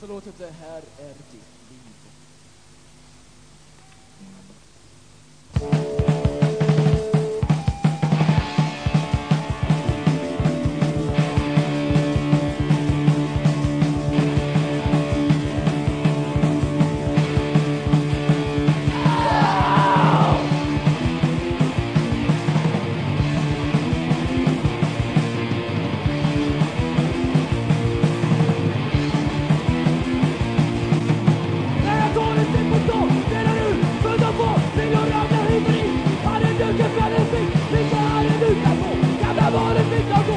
förlåtelse, Det här är ditt liv. Cada amor es mi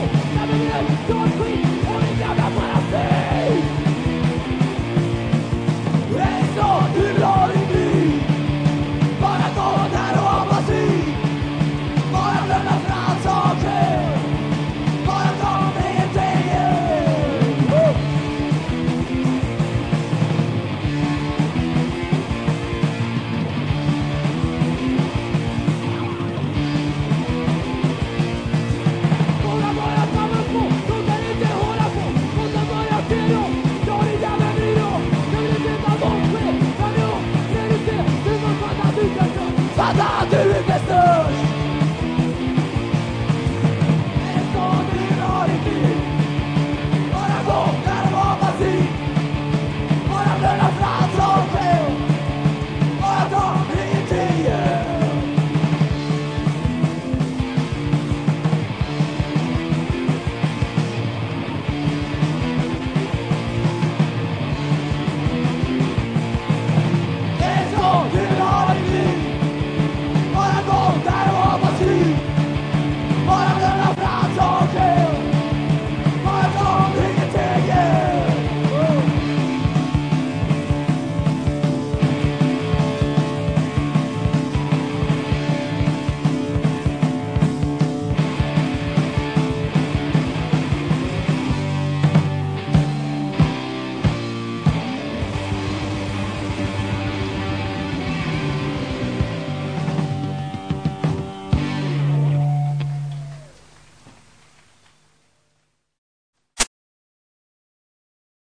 espada de